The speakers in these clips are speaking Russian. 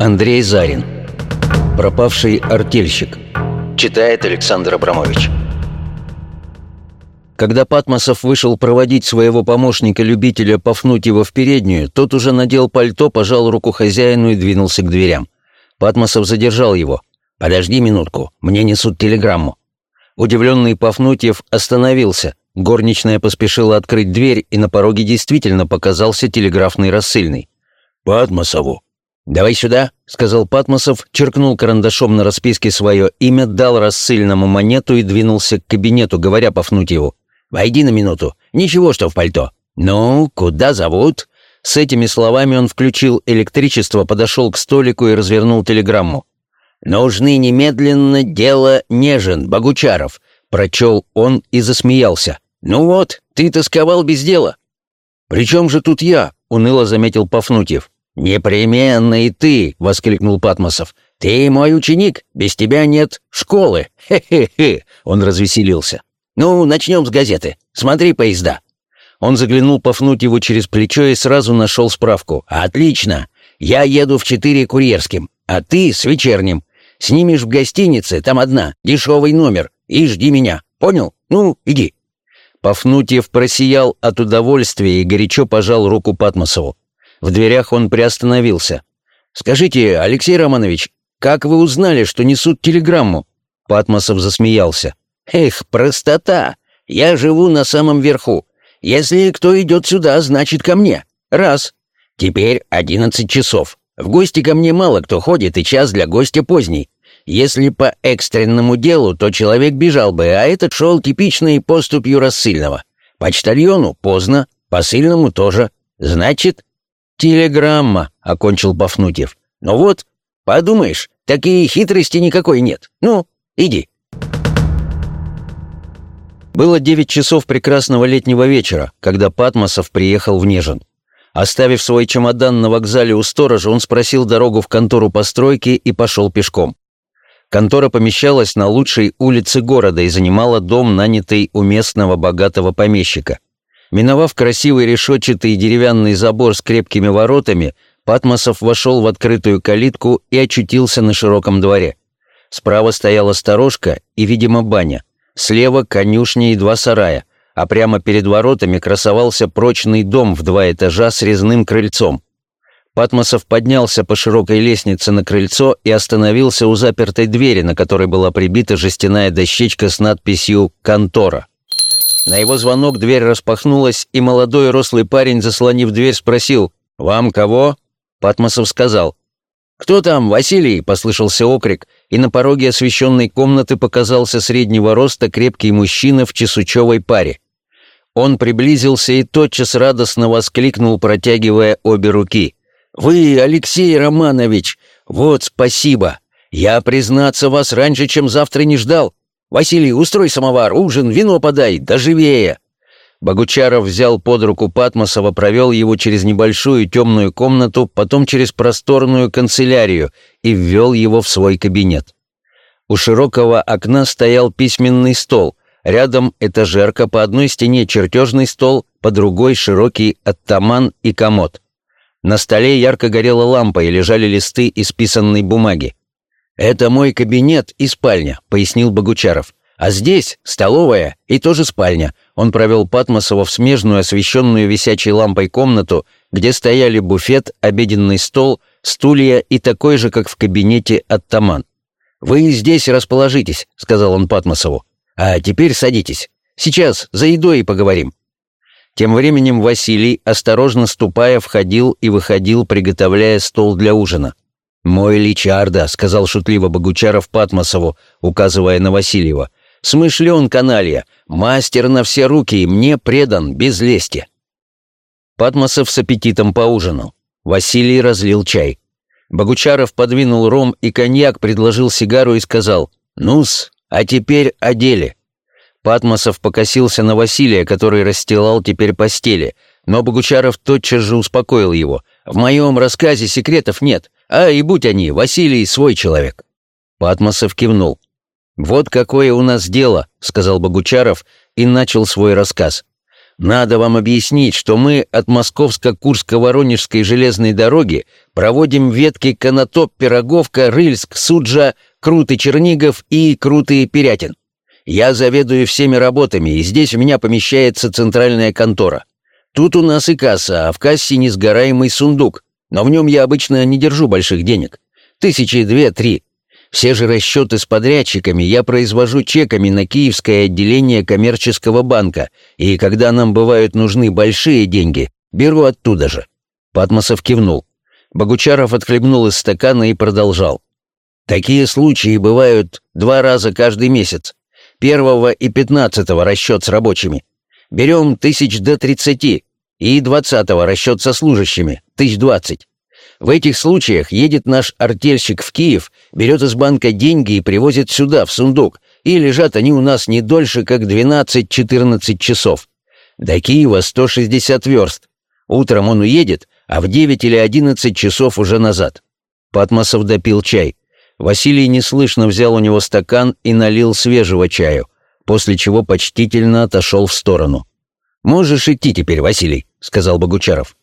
Андрей Зарин. Пропавший артельщик. Читает Александр Абрамович. Когда Патмосов вышел проводить своего помощника-любителя Пафнутьева в переднюю, тот уже надел пальто, пожал руку хозяину и двинулся к дверям. Патмосов задержал его. «Подожди минутку, мне несут телеграмму». Удивленный Пафнутьев остановился. Горничная поспешила открыть дверь, и на пороге действительно показался телеграфный рассыльный. «Патмосову», «Давай сюда», — сказал Патмосов, черкнул карандашом на расписке свое имя, дал рассыльному монету и двинулся к кабинету, говоря Пафнутьеву. «Войди на минуту. Ничего, что в пальто». «Ну, куда зовут?» С этими словами он включил электричество, подошел к столику и развернул телеграмму. «Нужны немедленно дело Нежин, Богучаров», — прочел он и засмеялся. «Ну вот, ты тосковал без дела». «При чем же тут я?» — уныло заметил Пафнутьев. «Непременно и ты!» — воскликнул Патмосов. «Ты мой ученик, без тебя нет школы! Хе-хе-хе!» Он развеселился. «Ну, начнем с газеты. Смотри поезда». Он заглянул Пафнутьеву через плечо и сразу нашел справку. «Отлично! Я еду в четыре курьерским, а ты с вечерним. Снимешь в гостинице, там одна, дешевый номер, и жди меня. Понял? Ну, иди». Пафнутьев просиял от удовольствия и горячо пожал руку Патмосову. В дверях он приостановился. «Скажите, Алексей Романович, как вы узнали, что несут телеграмму?» Патмосов засмеялся. «Эх, простота! Я живу на самом верху. Если кто идет сюда, значит ко мне. Раз. Теперь одиннадцать часов. В гости ко мне мало кто ходит, и час для гостя поздний. Если по экстренному делу, то человек бежал бы, а этот шел типичной поступью рассыльного. Почтальону поздно, посыльному тоже. Значит, «Телеграмма», — окончил Бафнутьев. «Ну вот, подумаешь, такие хитрости никакой нет. Ну, иди». Было девять часов прекрасного летнего вечера, когда Патмосов приехал в Нежин. Оставив свой чемодан на вокзале у сторожа, он спросил дорогу в контору постройки и пошел пешком. Контора помещалась на лучшей улице города и занимала дом, нанятый у местного богатого помещика. Миновав красивый решетчатый деревянный забор с крепкими воротами, Патмосов вошел в открытую калитку и очутился на широком дворе. Справа стояла сторожка и, видимо, баня. Слева конюшня и два сарая, а прямо перед воротами красовался прочный дом в два этажа с резным крыльцом. Патмосов поднялся по широкой лестнице на крыльцо и остановился у запертой двери, на которой была прибита жестяная дощечка с надписью «Контора». На его звонок дверь распахнулась, и молодой рослый парень, заслонив дверь, спросил «Вам кого?» Патмосов сказал «Кто там, Василий?» — послышался окрик, и на пороге освещенной комнаты показался среднего роста крепкий мужчина в чесучевой паре. Он приблизился и тотчас радостно воскликнул, протягивая обе руки. «Вы, Алексей Романович! Вот спасибо! Я, признаться, вас раньше, чем завтра не ждал. «Василий, устрой самовар, ужин, вино подай, да живее!» Богучаров взял под руку Патмосова, провел его через небольшую темную комнату, потом через просторную канцелярию и ввел его в свой кабинет. У широкого окна стоял письменный стол, рядом этажерка, по одной стене чертежный стол, по другой широкий оттаман и комод. На столе ярко горела лампа и лежали листы исписанной бумаги. «Это мой кабинет и спальня», — пояснил Богучаров. «А здесь столовая и тоже спальня». Он провел Патмосова в смежную, освещенную висячей лампой комнату, где стояли буфет, обеденный стол, стулья и такой же, как в кабинете оттаман. «Вы здесь расположитесь», — сказал он Патмосову. «А теперь садитесь. Сейчас за едой и поговорим». Тем временем Василий, осторожно ступая, входил и выходил, приготовляя стол для ужина. «Мой Личарда», — сказал шутливо Богучаров Патмосову, указывая на Васильева. «Смышлен каналья, мастер на все руки и мне предан, без лести». Патмосов с аппетитом поужинал. Василий разлил чай. Богучаров подвинул ром и коньяк, предложил сигару и сказал «Ну-с, а теперь о деле». Патмосов покосился на Василия, который расстилал теперь постели, но Богучаров тотчас же успокоил его. «В моем рассказе секретов нет. А и будь они, Василий свой человек. Патмосов кивнул. «Вот какое у нас дело», — сказал Богучаров и начал свой рассказ. Надо вам объяснить, что мы от Московско-Курско-Воронежской железной дороги проводим ветки Конотоп, Пироговка, Рыльск, Суджа, Крутый Чернигов и Крутый Перятин. Я заведую всеми работами, и здесь у меня помещается центральная контора. Тут у нас и касса, а в кассе несгораемый сундук, но в нем я обычно не держу больших денег. Тысячи две-три. Все же расчеты с подрядчиками я произвожу чеками на Киевское отделение коммерческого банка, и когда нам бывают нужны большие деньги, беру оттуда же». Патмосов кивнул. Богучаров отхлебнул из стакана и продолжал. «Такие случаи бывают два раза каждый месяц. Первого и пятнадцатого расчет с рабочими. Берем тысяч до тридцати, и двадцатого расчет со служащими, тысяч двадцать. В этих случаях едет наш артельщик в Киев, берет из банка деньги и привозит сюда, в сундук, и лежат они у нас не дольше, как 12-14 часов. До Киева 160 верст. Утром он уедет, а в 9 или 11 часов уже назад. Патмосов допил чай. Василий неслышно взял у него стакан и налил свежего чаю, после чего почтительно отошел в сторону. «Можешь идти теперь, Василий», — сказал Богучаров.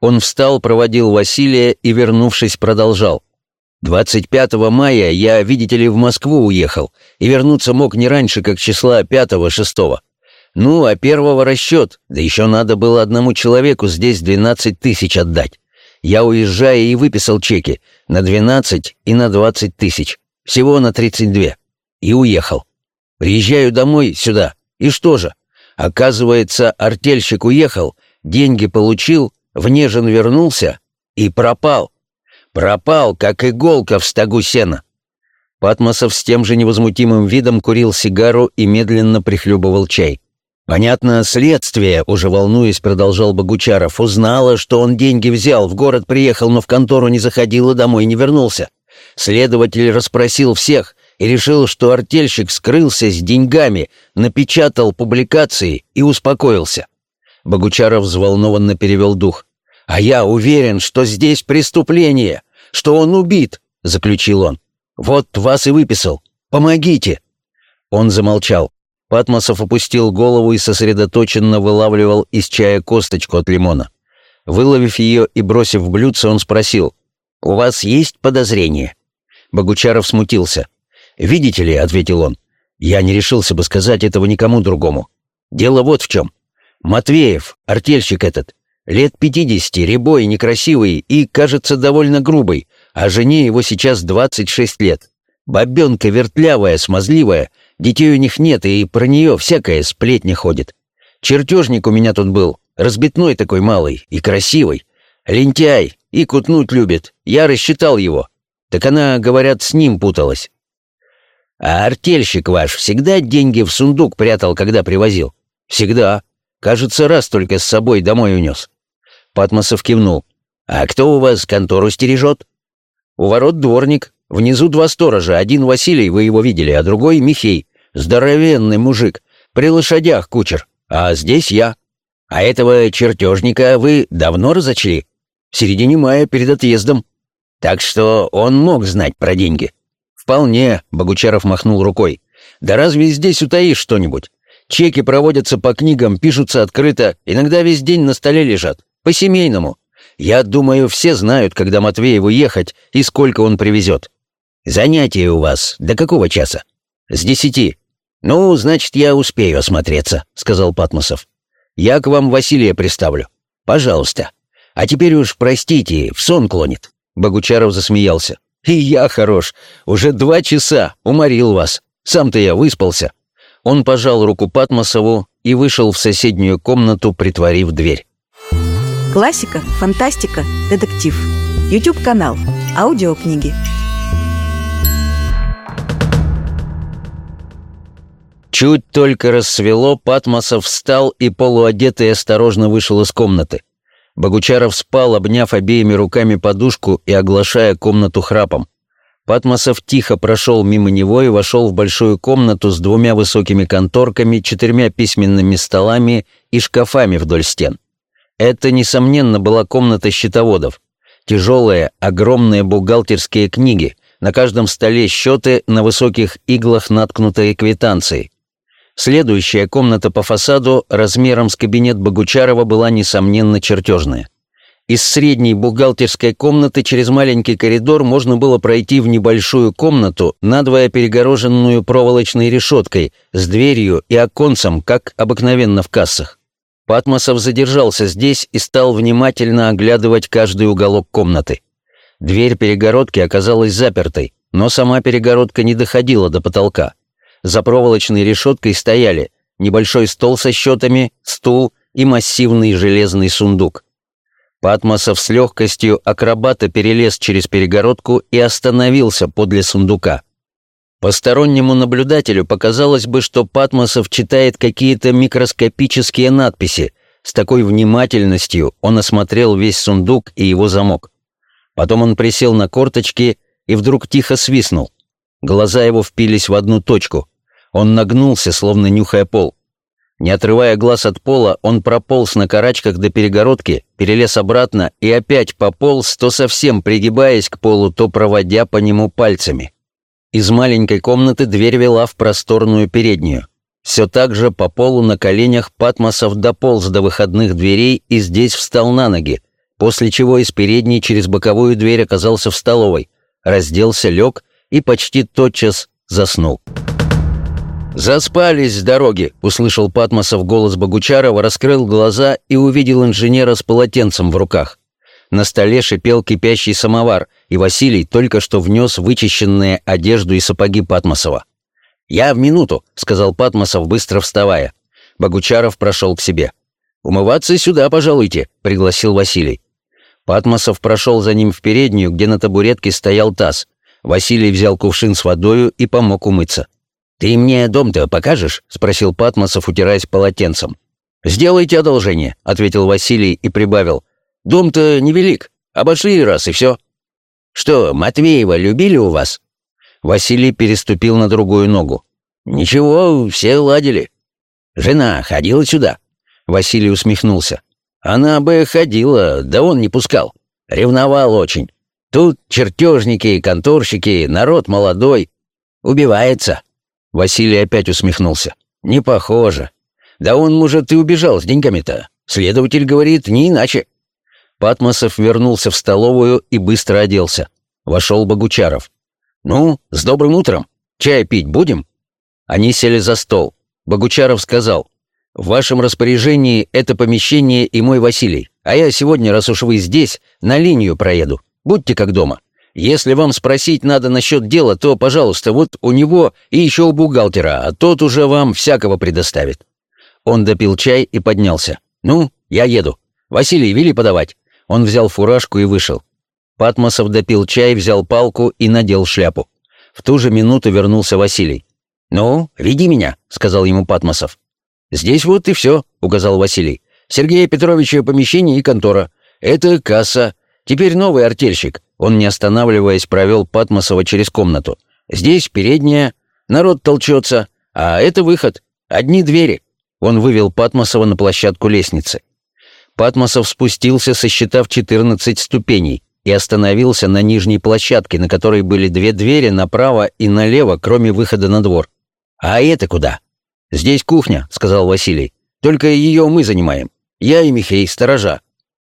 Он встал, проводил Василия и, вернувшись, продолжал. «25 мая я, видите ли, в Москву уехал, и вернуться мог не раньше, как числа 5-6. Ну, а первого расчет, да еще надо было одному человеку здесь 12 тысяч отдать. Я, уезжая, и выписал чеки на 12 и на 20 тысяч, всего на 32, и уехал. Приезжаю домой сюда, и что же? Оказывается, артельщик уехал, деньги получил, в Нежин вернулся и пропал. Пропал, как иголка в стогу сена. Патмосов с тем же невозмутимым видом курил сигару и медленно прихлюбывал чай. «Понятно, следствие», — уже волнуясь, продолжал Богучаров, «узнало, что он деньги взял, в город приехал, но в контору не заходил и домой не вернулся. Следователь расспросил всех и решил, что артельщик скрылся с деньгами, напечатал публикации и успокоился. Богучаров взволнованно перевел дух. «А я уверен, что здесь преступление, что он убит», — заключил он. «Вот вас и выписал. Помогите!» Он замолчал. Патмосов опустил голову и сосредоточенно вылавливал из чая косточку от лимона. Выловив ее и бросив в блюдце, он спросил, «У вас есть подозрение?» Богучаров смутился. «Видите ли», — ответил он, — «я не решился бы сказать этого никому другому. Дело вот в чем. Матвеев, артельщик этот, лет пятидесяти, рябой, некрасивый и, кажется, довольно грубый, а жене его сейчас двадцать шесть лет. Бабенка вертлявая, смазливая, детей у них нет, и про нее всякая сплетня ходит. Чертежник у меня тут был, разбитной такой малый и красивый. Лентяй, и кутнуть любит, я рассчитал его. Так она, говорят, с ним путалась. А артельщик ваш всегда деньги в сундук прятал, когда привозил? Всегда. Кажется, раз только с собой домой унес. Патмосов кивнул. «А кто у вас контору стережет?» «У ворот дворник. Внизу два сторожа. Один Василий, вы его видели, а другой Михей. Здоровенный мужик. При лошадях кучер. А здесь я. А этого чертежника вы давно разочли?» «В середине мая перед отъездом». «Так что он мог знать про деньги?» «Вполне», — Богучаров махнул рукой. «Да разве здесь утаишь что-нибудь? Чеки проводятся по книгам, пишутся открыто, иногда весь день на столе лежат. По-семейному. Я думаю, все знают, когда Матвееву ехать и сколько он привезет. Занятия у вас до какого часа? С десяти. Ну, значит, я успею осмотреться, сказал Патмосов. Я к вам Василия приставлю. Пожалуйста. А теперь уж простите, в сон клонит. Богучаров засмеялся. И я хорош. Уже два часа. Уморил вас. Сам-то я выспался. Он пожал руку Патмосову и вышел в соседнюю комнату, притворив дверь. Классика, фантастика, детектив. YouTube-канал. Аудиокниги. Чуть только рассвело, Патмосов встал и полуодетый осторожно вышел из комнаты. Богучаров спал, обняв обеими руками подушку и оглашая комнату храпом. Патмосов тихо прошел мимо него и вошел в большую комнату с двумя высокими конторками, четырьмя письменными столами и шкафами вдоль стен. Это, несомненно, была комната счетоводов. Тяжелые, огромные бухгалтерские книги, на каждом столе счеты, на высоких иглах наткнутые квитанции. Следующая комната по фасаду размером с кабинет Богучарова была, несомненно, чертежная. Из средней бухгалтерской комнаты через маленький коридор можно было пройти в небольшую комнату, надвое перегороженную проволочной решеткой, с дверью и оконцем, как обыкновенно в кассах. Патмосов задержался здесь и стал внимательно оглядывать каждый уголок комнаты. Дверь перегородки оказалась запертой, но сама перегородка не доходила до потолка. За проволочной решеткой стояли небольшой стол со счетами, стул и массивный железный сундук. Патмосов с легкостью акробата перелез через перегородку и остановился подле сундука. Постороннему наблюдателю показалось бы, что Патмосов читает какие-то микроскопические надписи. С такой внимательностью он осмотрел весь сундук и его замок. Потом он присел на корточки и вдруг тихо свистнул. Глаза его впились в одну точку. Он нагнулся, словно нюхая пол. Не отрывая глаз от пола, он прополз на карачках до перегородки, перелез обратно и опять пополз, то совсем пригибаясь к полу, то проводя по нему пальцами. Из маленькой комнаты дверь вела в просторную переднюю. Все так же по полу на коленях Патмосов дополз до выходных дверей и здесь встал на ноги, после чего из передней через боковую дверь оказался в столовой, разделся, лег и почти тотчас заснул. «Заспались с дороги!» — услышал Патмосов голос Богучарова, раскрыл глаза и увидел инженера с полотенцем в руках. На столе шипел кипящий самовар, и Василий только что внес вычищенные одежду и сапоги Патмосова. «Я в минуту», — сказал Патмосов, быстро вставая. Богучаров прошел к себе. «Умываться сюда, пожалуйте», — пригласил Василий. Патмосов прошел за ним в переднюю, где на табуретке стоял таз. Василий взял кувшин с водою и помог умыться. «Ты мне дом-то покажешь?» — спросил Патмосов, утираясь полотенцем. «Сделайте одолжение», — ответил Василий и прибавил. «Дом-то невелик. Обошли раз и все». «Что, Матвеева любили у вас?» Василий переступил на другую ногу. «Ничего, все ладили». «Жена ходила сюда?» Василий усмехнулся. «Она бы ходила, да он не пускал. Ревновал очень. Тут чертежники, конторщики, народ молодой. Убивается». Василий опять усмехнулся. «Не похоже. Да он, может, и убежал с деньгами-то. Следователь говорит, не иначе». Патмосов вернулся в столовую и быстро оделся. Вошел Богучаров. «Ну, с добрым утром. Чай пить будем?» Они сели за стол. Богучаров сказал, «В вашем распоряжении это помещение и мой Василий, а я сегодня, раз уж вы здесь, на линию проеду. Будьте как дома». Если вам спросить надо насчет дела, то, пожалуйста, вот у него и еще у бухгалтера, а тот уже вам всякого предоставит». Он допил чай и поднялся. «Ну, я еду. Василий, вели подавать». Он взял фуражку и вышел. Патмосов допил чай, взял палку и надел шляпу. В ту же минуту вернулся Василий. «Ну, веди меня», — сказал ему Патмосов. «Здесь вот и все», — указал Василий. «Сергея Петровича помещение и контора. Это касса. Теперь новый артельщик. Он, не останавливаясь, провел Патмосова через комнату. «Здесь передняя, народ толчется, а это выход. Одни двери». Он вывел Патмосова на площадку лестницы. Патмосов спустился, сосчитав 14 ступеней, и остановился на нижней площадке, на которой были две двери направо и налево, кроме выхода на двор. «А это куда?» «Здесь кухня», — сказал Василий. «Только ее мы занимаем. Я и Михей, сторожа».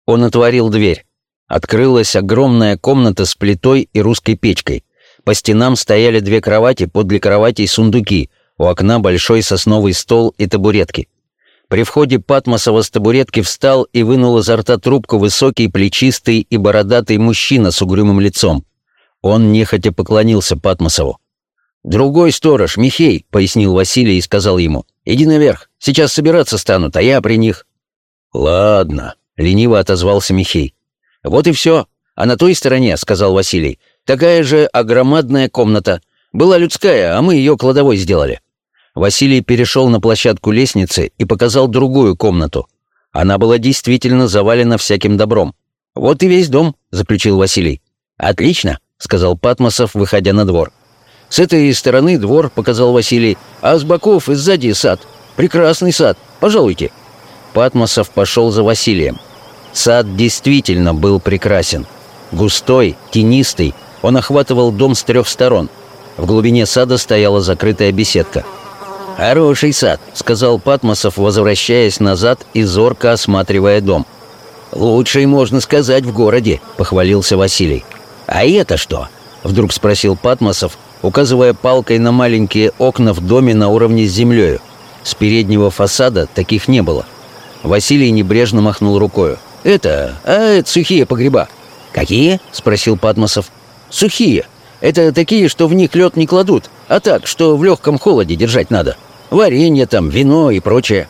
Он отворил дверь. Открылась огромная комната с плитой и русской печкой. По стенам стояли две кровати, подле кроватей сундуки, у окна большой сосновый стол и табуретки. При входе Патмосова с табуретки встал и вынул изо рта трубку высокий, плечистый и бородатый мужчина с угрюмым лицом. Он нехотя поклонился Патмосову. «Другой сторож, Михей», — пояснил Василий и сказал ему, «иди наверх, сейчас собираться станут, а я при них». «Ладно», — лениво отозвался Михей. «Вот и все. А на той стороне, — сказал Василий, — такая же огромадная комната. Была людская, а мы ее кладовой сделали». Василий перешел на площадку лестницы и показал другую комнату. Она была действительно завалена всяким добром. «Вот и весь дом», — заключил Василий. «Отлично», — сказал Патмосов, выходя на двор. «С этой стороны двор», — показал Василий, «а с боков и сзади сад. Прекрасный сад. Пожалуйте». Патмосов пошел за Василием. Сад действительно был прекрасен. Густой, тенистый, он охватывал дом с трех сторон. В глубине сада стояла закрытая беседка. «Хороший сад», — сказал Патмосов, возвращаясь назад и зорко осматривая дом. «Лучший, можно сказать, в городе», — похвалился Василий. «А это что?» — вдруг спросил Патмосов, указывая палкой на маленькие окна в доме на уровне с землею. С переднего фасада таких не было. Василий небрежно махнул рукою. «Это... а это сухие погреба». «Какие?» — спросил Патмосов. «Сухие. Это такие, что в них лед не кладут, а так, что в легком холоде держать надо. Варенье там, вино и прочее».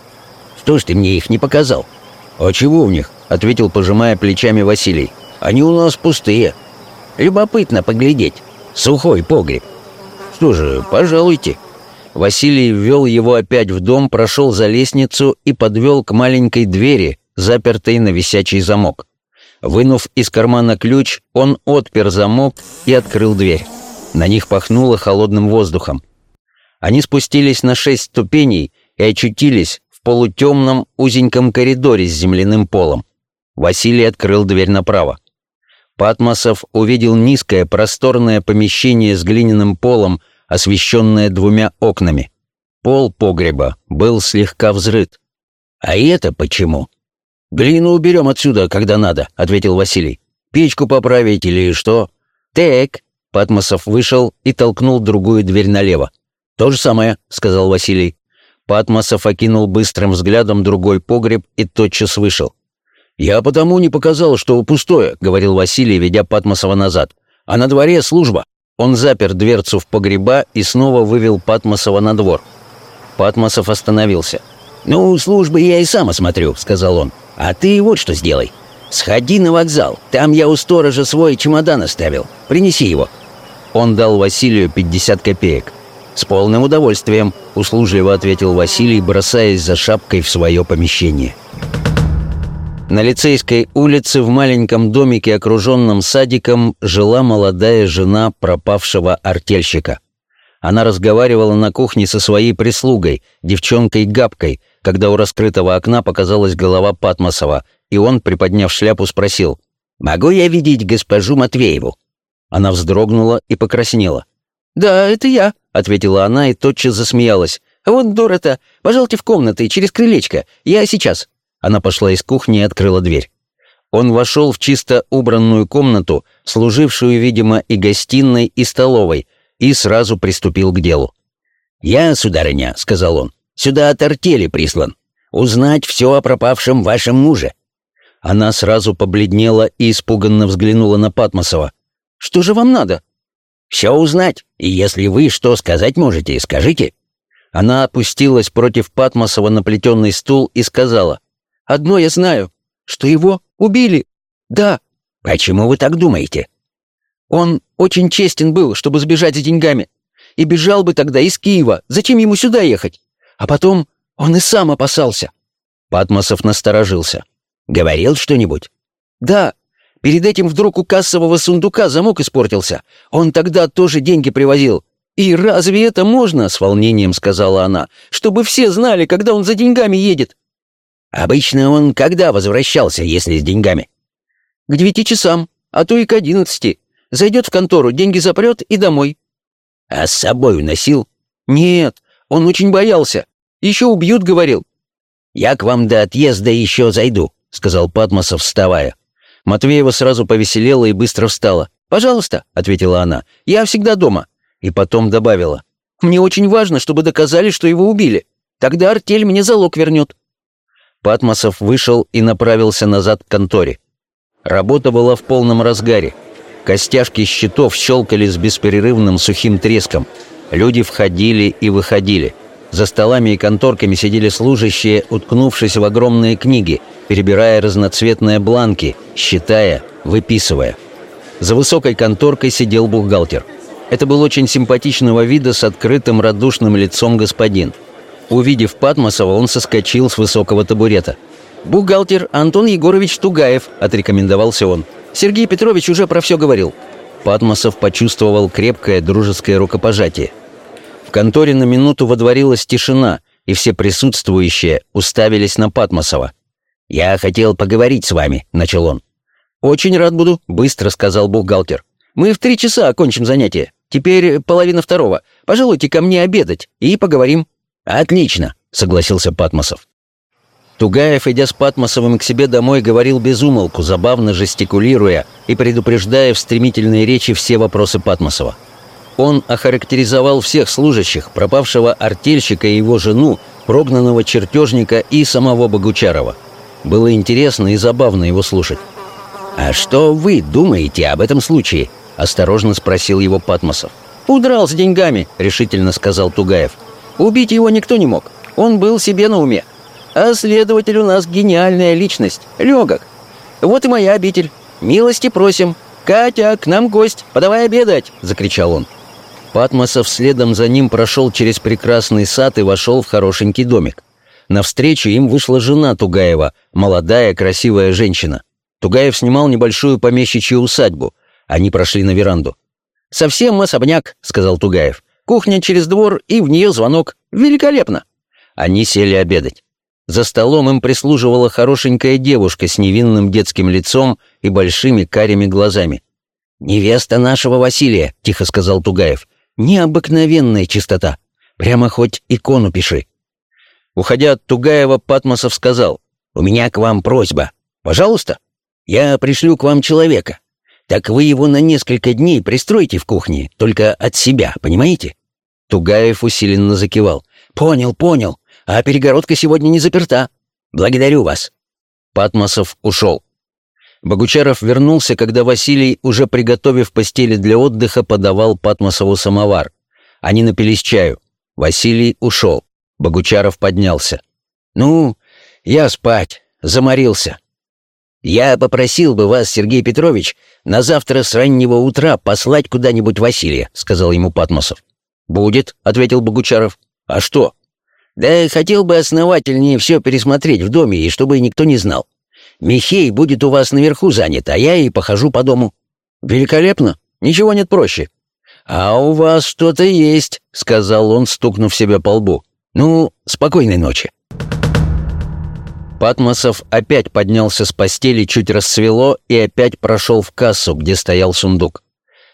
«Что ж ты мне их не показал?» «А чего в них?» — ответил, пожимая плечами Василий. «Они у нас пустые. Любопытно поглядеть. Сухой погреб». «Что же, пожалуйте». Василий ввел его опять в дом, прошел за лестницу и подвел к маленькой двери, запертой на висячий замок. Вынув из кармана ключ, он отпер замок и открыл дверь. На них пахнуло холодным воздухом. Они спустились на шесть ступеней и очутились в полутемном узеньком коридоре с земляным полом. Василий открыл дверь направо. Патмосов увидел низкое просторное помещение с глиняным полом, освещенное двумя окнами. Пол погреба был слегка взрыт. «А это почему?» «Глину уберем отсюда, когда надо», — ответил Василий. «Печку поправить или что?» «Так». Патмосов вышел и толкнул другую дверь налево. «То же самое», — сказал Василий. Патмосов окинул быстрым взглядом другой погреб и тотчас вышел. «Я потому не показал, что пустое», — говорил Василий, ведя Патмосова назад. «А на дворе служба». Он запер дверцу в погреба и снова вывел Патмосова на двор. Патмосов остановился. «Ну, службы я и сам осмотрю», — сказал он. «А ты вот что сделай. Сходи на вокзал. Там я у сторожа свой чемодан оставил. Принеси его». Он дал Василию 50 копеек. «С полным удовольствием», — услужливо ответил Василий, бросаясь за шапкой в свое помещение. На Лицейской улице в маленьком домике, окруженном садиком, жила молодая жена пропавшего артельщика. Она разговаривала на кухне со своей прислугой, девчонкой Габкой, когда у раскрытого окна показалась голова Патмосова, и он, приподняв шляпу, спросил, «Могу я видеть госпожу Матвееву?» Она вздрогнула и покраснела. «Да, это я», — ответила она и тотчас засмеялась. «Вот дура-то, пожалуйте в комнаты, через крылечко, я сейчас». Она пошла из кухни и открыла дверь. Он вошел в чисто убранную комнату, служившую, видимо, и гостиной, и столовой, и сразу приступил к делу. «Я, сударыня», — сказал он, — «сюда от артели прислан. Узнать все о пропавшем вашем муже». Она сразу побледнела и испуганно взглянула на Патмосова. «Что же вам надо?» «Все узнать, и если вы что сказать можете, скажите». Она опустилась против Патмосова на плетеный стул и сказала — Одно я знаю, что его убили. Да. Почему вы так думаете? Он очень честен был, чтобы сбежать с деньгами. И бежал бы тогда из Киева. Зачем ему сюда ехать? А потом он и сам опасался. Патмосов насторожился. Говорил что-нибудь? Да. Перед этим вдруг у кассового сундука замок испортился. Он тогда тоже деньги привозил. «И разве это можно?» — с волнением сказала она. «Чтобы все знали, когда он за деньгами едет. Обычно он когда возвращался, если с деньгами? К девяти часам, а то и к одиннадцати. Зайдет в контору, деньги запрет и домой. А с собой уносил? Нет, он очень боялся. Еще убьют, говорил. Я к вам до отъезда еще зайду, сказал Патмосов, вставая. Матвеева сразу повеселела и быстро встала. «Пожалуйста», — ответила она, — «я всегда дома». И потом добавила. «Мне очень важно, чтобы доказали, что его убили. Тогда артель мне залог вернет». Патмосов вышел и направился назад к конторе. Работа была в полном разгаре. Костяшки щитов щелкали с бесперерывным сухим треском. Люди входили и выходили. За столами и конторками сидели служащие, уткнувшись в огромные книги, перебирая разноцветные бланки, считая, выписывая. За высокой конторкой сидел бухгалтер. Это был очень симпатичного вида с открытым радушным лицом господин – Увидев Патмосова, он соскочил с высокого табурета. «Бухгалтер Антон Егорович Тугаев», — отрекомендовался он. «Сергей Петрович уже про все говорил». Патмосов почувствовал крепкое дружеское рукопожатие. В конторе на минуту водворилась тишина, и все присутствующие уставились на Патмосова. «Я хотел поговорить с вами», — начал он. «Очень рад буду», — быстро сказал бухгалтер. «Мы в три часа окончим занятие. Теперь половина второго. Пожалуйте ко мне обедать и поговорим». «Отлично», — согласился Патмосов. Тугаев, идя с Патмосовым к себе домой, говорил без умолку, забавно жестикулируя и предупреждая в стремительной речи все вопросы Патмосова. Он охарактеризовал всех служащих, пропавшего артельщика и его жену, прогнанного чертежника и самого Богучарова. Было интересно и забавно его слушать. «А что вы думаете об этом случае?» – осторожно спросил его Патмосов. «Удрал с деньгами», – решительно сказал Тугаев. «Убить его никто не мог. Он был себе на уме. А следователь у нас гениальная личность, легок. Вот и моя обитель. Милости просим. Катя, к нам гость, подавай обедать!» – закричал он. Патмосов следом за ним прошел через прекрасный сад и вошел в хорошенький домик. Навстречу им вышла жена Тугаева, молодая, красивая женщина. Тугаев снимал небольшую помещичью усадьбу. Они прошли на веранду. «Совсем особняк», — сказал Тугаев. «Кухня через двор, и в нее звонок. Великолепно!» Они сели обедать. За столом им прислуживала хорошенькая девушка с невинным детским лицом и большими карими глазами. «Невеста нашего Василия», — тихо сказал Тугаев. «Необыкновенная чистота. Прямо хоть икону пиши». Уходя от Тугаева, Патмосов сказал, «У меня к вам просьба. Пожалуйста, я пришлю к вам человека. Так вы его на несколько дней пристройте в кухне, только от себя, понимаете?» Тугаев усиленно закивал. «Понял, понял а перегородка сегодня не заперта. Благодарю вас». Патмосов ушел. Богучаров вернулся, когда Василий, уже приготовив постели для отдыха, подавал Патмосову самовар. Они напились чаю. Василий ушел. Богучаров поднялся. «Ну, я спать. Заморился. Я попросил бы вас, Сергей Петрович, на завтра с раннего утра послать куда-нибудь Василия», — сказал ему Патмосов. «Будет», — ответил Богучаров. «А что?» Да хотел бы основательнее все пересмотреть в доме, и чтобы никто не знал. Михей будет у вас наверху занят, а я и похожу по дому». «Великолепно. Ничего нет проще». «А у вас что-то есть», — сказал он, стукнув себя по лбу. «Ну, спокойной ночи». Патмосов опять поднялся с постели, чуть рассвело, и опять прошел в кассу, где стоял сундук.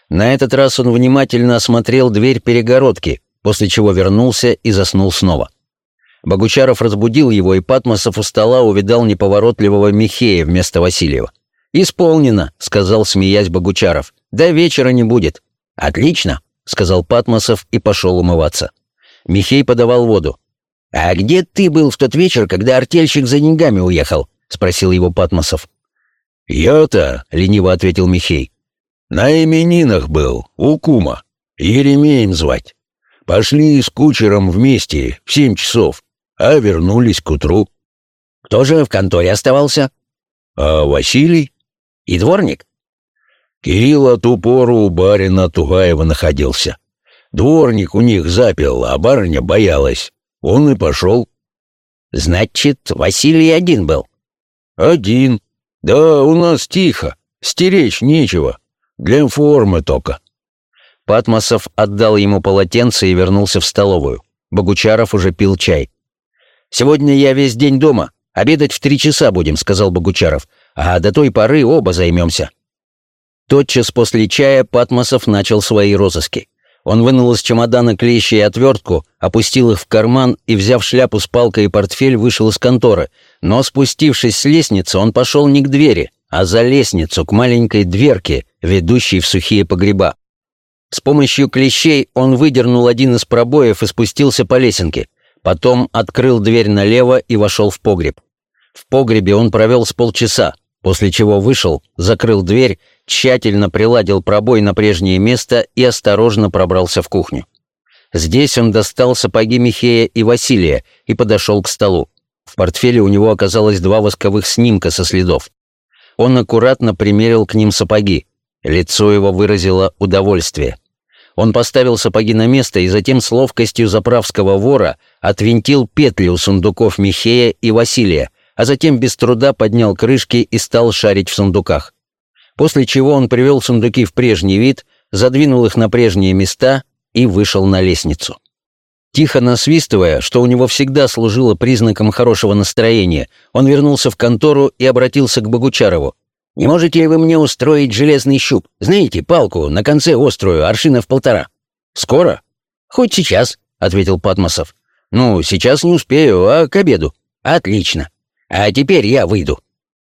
На этот раз он внимательно осмотрел дверь перегородки, после чего вернулся и заснул снова. Богучаров разбудил его, и Патмосов у стола увидал неповоротливого Михея вместо Васильева. «Исполнено», — сказал, смеясь Богучаров. «До вечера не будет». «Отлично», — сказал Патмосов и пошел умываться. Михей подавал воду. «А где ты был в тот вечер, когда артельщик за деньгами уехал?» — спросил его Патмосов. «Я-то», — лениво ответил Михей, — «на именинах был, у кума. Еремеем звать. Пошли с кучером вместе в семь часов а вернулись к утру. Кто же в конторе оставался? А Василий? И дворник? Кирилл от упору у барина Тугаева находился. Дворник у них запил, а барыня боялась. Он и пошел. Значит, Василий один был? Один. Да у нас тихо, стеречь нечего. Для формы только. Патмосов отдал ему полотенце и вернулся в столовую. Богучаров уже пил чай. «Сегодня я весь день дома. Обедать в три часа будем», — сказал Богучаров. «А до той поры оба займемся». Тотчас после чая Патмосов начал свои розыски. Он вынул из чемодана клещи и отвертку, опустил их в карман и, взяв шляпу с палкой и портфель, вышел из конторы. Но, спустившись с лестницы, он пошел не к двери, а за лестницу, к маленькой дверке, ведущей в сухие погреба. С помощью клещей он выдернул один из пробоев и спустился по лесенке. Потом открыл дверь налево и вошел в погреб. В погребе он провел с полчаса, после чего вышел, закрыл дверь, тщательно приладил пробой на прежнее место и осторожно пробрался в кухню. Здесь он достал сапоги Михея и Василия и подошел к столу. В портфеле у него оказалось два восковых снимка со следов. Он аккуратно примерил к ним сапоги. Лицо его выразило удовольствие. Он поставил сапоги на место и затем с ловкостью заправского вора отвинтил петли у сундуков Михея и Василия, а затем без труда поднял крышки и стал шарить в сундуках. После чего он привел сундуки в прежний вид, задвинул их на прежние места и вышел на лестницу. Тихо насвистывая, что у него всегда служило признаком хорошего настроения, он вернулся в контору и обратился к Богучарову. Не можете ли вы мне устроить железный щуп? Знаете, палку, на конце острую, аршина в полтора. Скоро? Хоть сейчас, — ответил Патмосов. «Ну, сейчас не успею, а к обеду». «Отлично. А теперь я выйду».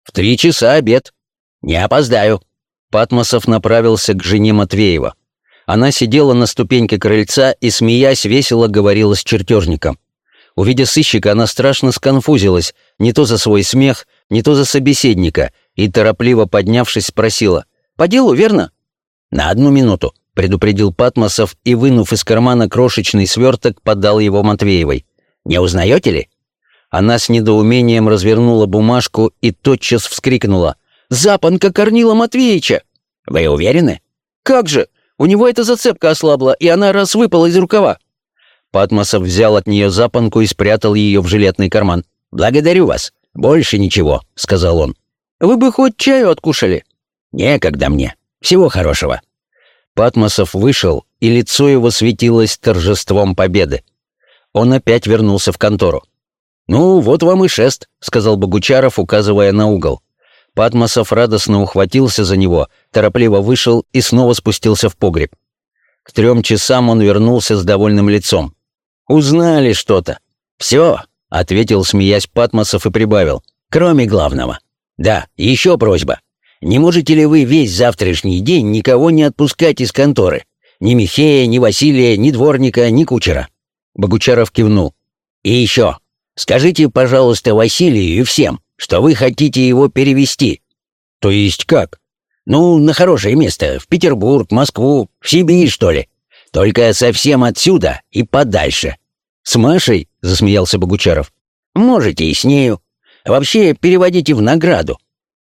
«В три часа обед». «Не опоздаю». Патмосов направился к жене Матвеева. Она сидела на ступеньке крыльца и, смеясь, весело говорила с чертежником. Увидя сыщика, она страшно сконфузилась, не то за свой смех, не то за собеседника, и, торопливо поднявшись, спросила. «По делу, верно?» «На одну минуту», — предупредил Патмосов и, вынув из кармана крошечный сверток, подал его Матвеевой. «Не узнаете ли?» Она с недоумением развернула бумажку и тотчас вскрикнула. «Запонка Корнила Матвеевича!» «Вы уверены?» «Как же! У него эта зацепка ослабла, и она раз выпала из рукава!» Патмосов взял от нее запонку и спрятал ее в жилетный карман. «Благодарю вас. Больше ничего», — сказал он. «Вы бы хоть чаю откушали?» «Некогда мне. Всего хорошего». Патмосов вышел, и лицо его светилось торжеством победы. Он опять вернулся в контору. «Ну, вот вам и шест», — сказал Богучаров, указывая на угол. Патмосов радостно ухватился за него, торопливо вышел и снова спустился в погреб. К трем часам он вернулся с довольным лицом. «Узнали что-то». «Все», — ответил, смеясь Патмосов и прибавил. «Кроме главного. Да, еще просьба. Не можете ли вы весь завтрашний день никого не отпускать из конторы? Ни Михея, ни Василия, ни дворника, ни кучера?» Богучаров кивнул. «И еще. Скажите, пожалуйста, Василию и всем, что вы хотите его перевести». «То есть как?» «Ну, на хорошее место. В Петербург, Москву, в Сибирь, что ли. Только совсем отсюда и подальше. С Машей, засмеялся Богучаров. Можете и с нею. Вообще переводите в награду.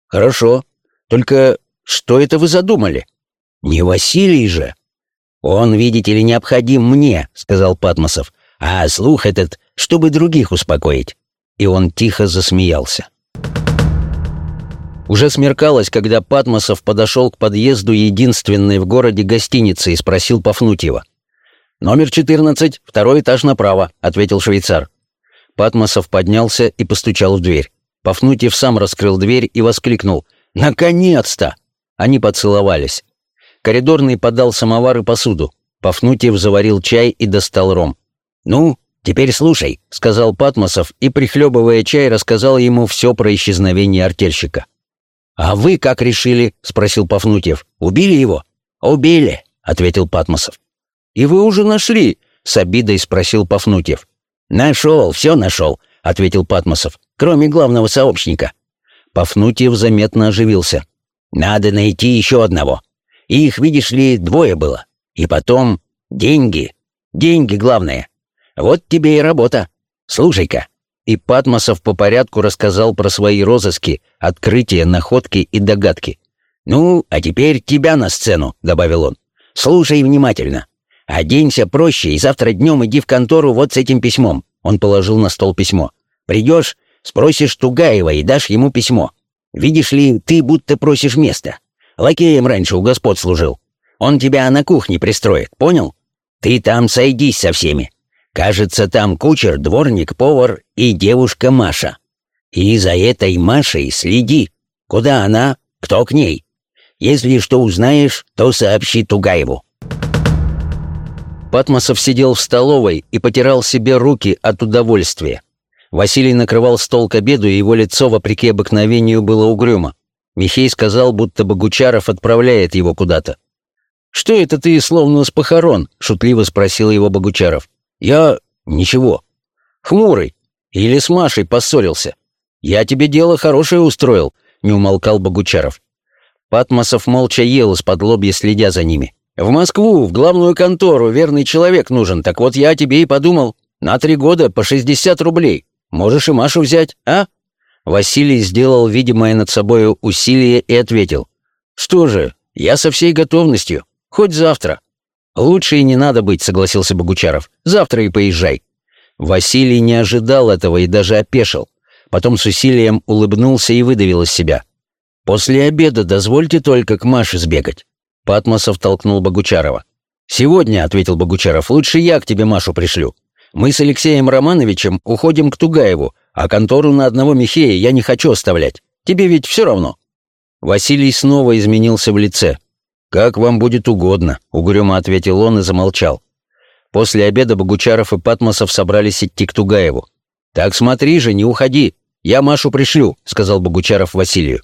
Хорошо. Только что это вы задумали? Не Василий же. Он, видите ли, необходим мне, сказал Патмосов. А слух этот, чтобы других успокоить. И он тихо засмеялся. Уже смеркалось, когда Патмосов подошел к подъезду единственной в городе гостиницы и спросил Пафнутьева. «Номер 14, второй этаж направо», — ответил швейцар. Патмосов поднялся и постучал в дверь. Пафнутьев сам раскрыл дверь и воскликнул. «Наконец-то!» Они поцеловались. Коридорный подал самовар и посуду. Пафнутьев заварил чай и достал ром. «Ну, теперь слушай», — сказал Патмосов и, прихлебывая чай, рассказал ему все про исчезновение артельщика. «А вы как решили?» — спросил Пафнутьев. «Убили его?» «Убили», — ответил Патмосов. «И вы уже нашли?» — с обидой спросил Пафнутьев. «Нашел, все нашел», — ответил Патмосов, «кроме главного сообщника». Пафнутьев заметно оживился. «Надо найти еще одного. Их, видишь ли, двое было. И потом деньги. Деньги главное. Вот тебе и работа. Слушай-ка, и Патмосов по порядку рассказал про свои розыски, открытия, находки и догадки. «Ну, а теперь тебя на сцену», — добавил он. «Слушай внимательно. Оденься проще и завтра днем иди в контору вот с этим письмом». Он положил на стол письмо. «Придешь, спросишь Тугаева и дашь ему письмо. Видишь ли, ты будто просишь места. Лакеем раньше у господ служил. Он тебя на кухне пристроит, понял? Ты там сойдись со всеми. Кажется, там кучер, дворник, повар и девушка Маша. И за этой Машей следи. Куда она, кто к ней. Если что узнаешь, то сообщи Тугаеву». Патмосов сидел в столовой и потирал себе руки от удовольствия. Василий накрывал стол к обеду, и его лицо, вопреки обыкновению, было угрюмо. Михей сказал, будто Богучаров отправляет его куда-то. «Что это ты, словно с похорон?» — шутливо спросил его Богучаров. «Я... ничего. Хмурый. Или с Машей поссорился. Я тебе дело хорошее устроил», — не умолкал Богучаров. Патмосов молча ел из-под лобья, следя за ними. «В Москву, в главную контору, верный человек нужен. Так вот я тебе и подумал. На три года по 60 рублей. Можешь и Машу взять, а?» Василий сделал видимое над собою усилие и ответил. «Что же, я со всей готовностью. Хоть завтра. «Лучше и не надо быть», — согласился Богучаров. «Завтра и поезжай». Василий не ожидал этого и даже опешил. Потом с усилием улыбнулся и выдавил из себя. «После обеда дозвольте только к Маше сбегать». Патмосов толкнул Богучарова. «Сегодня», — ответил Богучаров, — «лучше я к тебе Машу пришлю. Мы с Алексеем Романовичем уходим к Тугаеву, а контору на одного Михея я не хочу оставлять. Тебе ведь все равно». Василий снова изменился в лице. «Как вам будет угодно», — угрюмо ответил он и замолчал. После обеда Богучаров и Патмосов собрались идти к Тугаеву. «Так смотри же, не уходи. Я Машу пришлю», — сказал Богучаров Василию.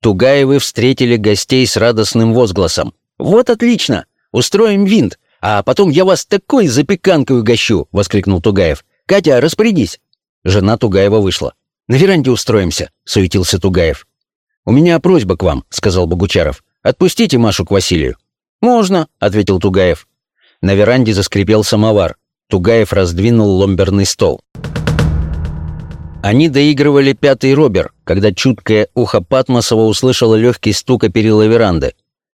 Тугаевы встретили гостей с радостным возгласом. «Вот отлично! Устроим винт, а потом я вас такой запеканкой угощу!» — воскликнул Тугаев. «Катя, распорядись!» Жена Тугаева вышла. «На веранде устроимся», — суетился Тугаев. «У меня просьба к вам», — сказал Богучаров. «Отпустите Машу к Василию». «Можно», — ответил Тугаев. На веранде заскрипел самовар. Тугаев раздвинул ломберный стол. Они доигрывали пятый робер, когда чуткое ухо Патмосова услышало легкий стук о перила веранды.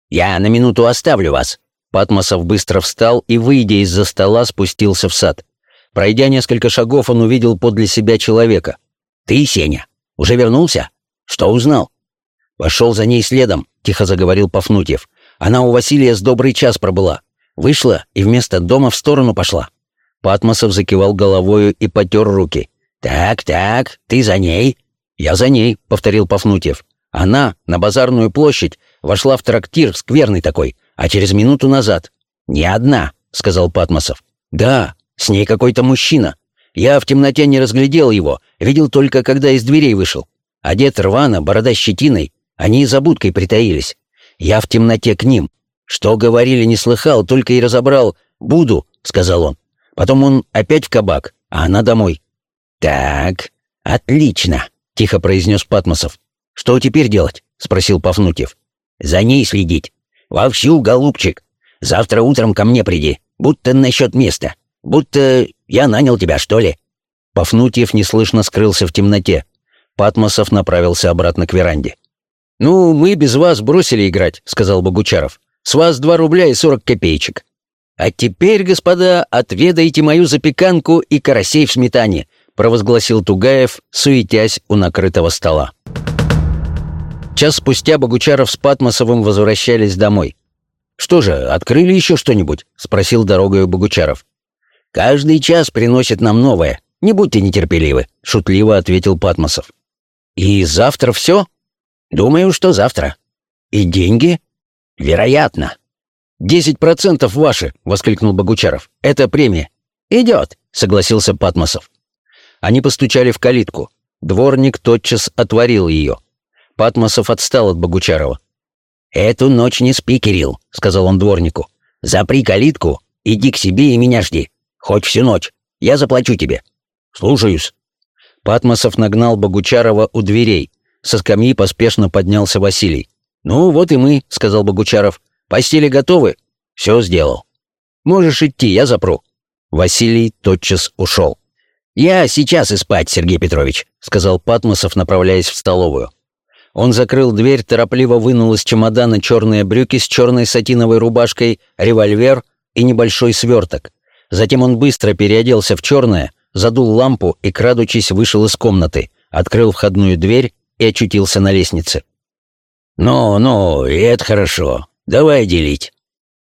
«Я на минуту оставлю вас». Патмосов быстро встал и, выйдя из-за стола, спустился в сад. Пройдя несколько шагов, он увидел подле себя человека. «Ты, Сеня, уже вернулся? Что узнал?» «Пошел за ней следом», — тихо заговорил Пафнутьев. «Она у Василия с добрый час пробыла. Вышла и вместо дома в сторону пошла». Патмосов закивал головою и потер руки. «Так, так, ты за ней?» «Я за ней», — повторил Пафнутьев. «Она на базарную площадь вошла в трактир, скверный такой, а через минуту назад». «Не одна», — сказал Патмосов. «Да, с ней какой-то мужчина. Я в темноте не разглядел его, видел только, когда из дверей вышел. Одет рвано, борода щетиной, они за будкой притаились. Я в темноте к ним. Что говорили, не слыхал, только и разобрал. «Буду», — сказал он. Потом он опять в кабак, а она домой. «Так, отлично», — тихо произнес Патмосов. «Что теперь делать?» — спросил Пафнутьев. «За ней следить. Вовсю, голубчик. Завтра утром ко мне приди, будто насчет места. Будто я нанял тебя, что ли?» Пафнутьев неслышно скрылся в темноте. Патмосов направился обратно к веранде. «Ну, мы без вас бросили играть», — сказал Богучаров. «С вас два рубля и сорок копеечек. А теперь, господа, отведайте мою запеканку и карасей в сметане», — провозгласил Тугаев, суетясь у накрытого стола. Час спустя Богучаров с Патмосовым возвращались домой. «Что же, открыли еще что-нибудь?» — спросил дорогою Богучаров. «Каждый час приносит нам новое. Не будьте нетерпеливы», — шутливо ответил Патмосов. «И завтра все?» «Думаю, что завтра». «И деньги?» «Вероятно». «Десять процентов ваши!» — воскликнул Богучаров. «Это премия». «Идет», — согласился Патмосов. Они постучали в калитку. Дворник тотчас отворил ее. Патмосов отстал от Богучарова. «Эту ночь не спи, Кирилл», — сказал он дворнику. «Запри калитку, иди к себе и меня жди. Хоть всю ночь. Я заплачу тебе». «Слушаюсь». Патмосов нагнал Богучарова у дверей. Со скамьи поспешно поднялся Василий. «Ну, вот и мы», — сказал Богучаров. «Постели готовы?» «Все сделал». «Можешь идти, я запру». Василий тотчас ушел. «Я сейчас и спать, Сергей Петрович», — сказал Патмосов, направляясь в столовую. Он закрыл дверь, торопливо вынул из чемодана черные брюки с черной сатиновой рубашкой, револьвер и небольшой сверток. Затем он быстро переоделся в черное, задул лампу и, крадучись, вышел из комнаты, открыл входную дверь и очутился на лестнице. «Ну, ну, и это хорошо. Давай делить.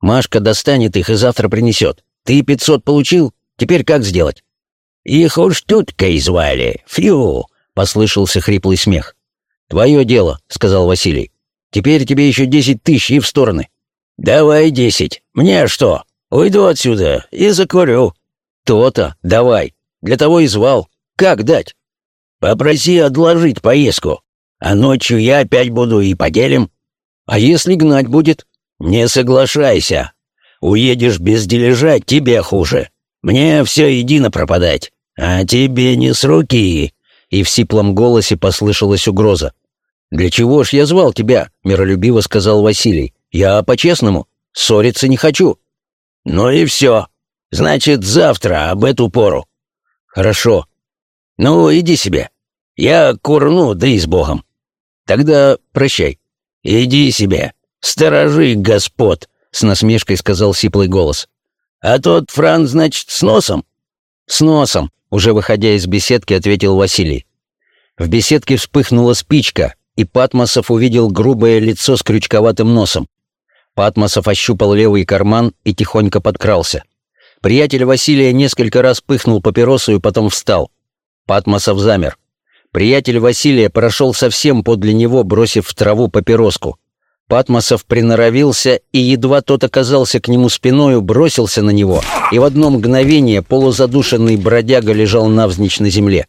Машка достанет их и завтра принесет. Ты пятьсот получил? Теперь как сделать?» «Их уж тут-ка звали. Фью!» — послышался хриплый смех. «Твое дело», — сказал Василий. «Теперь тебе еще десять тысяч и в стороны». «Давай десять. Мне что? Уйду отсюда и закурю». «То-то, давай. Для того и звал. Как дать?» «Попроси отложить поездку. А ночью я опять буду и поделим». «А если гнать будет?» «Не соглашайся. Уедешь без дележа, тебе хуже. Мне все едино пропадать. А тебе не с руки». И в сиплом голосе послышалась угроза. «Для чего ж я звал тебя?» — миролюбиво сказал Василий. «Я по-честному. Ссориться не хочу». «Ну и все. Значит, завтра об эту пору». «Хорошо. Ну, иди себе. Я курну, да и с Богом». «Тогда прощай». «Иди себе. Сторожи, господ», — с насмешкой сказал сиплый голос. «А тот Фран, значит, с носом?» «С носом», — уже выходя из беседки, ответил Василий. В беседке вспыхнула спичка, и Патмосов увидел грубое лицо с крючковатым носом. Патмосов ощупал левый карман и тихонько подкрался. Приятель Василия несколько раз пыхнул папиросу и потом встал. Патмосов замер. Приятель Василия прошел совсем подле него, бросив в траву папироску. Патмосов приноровился, и едва тот оказался к нему спиною, бросился на него, и в одно мгновение полузадушенный бродяга лежал навзничь на земле.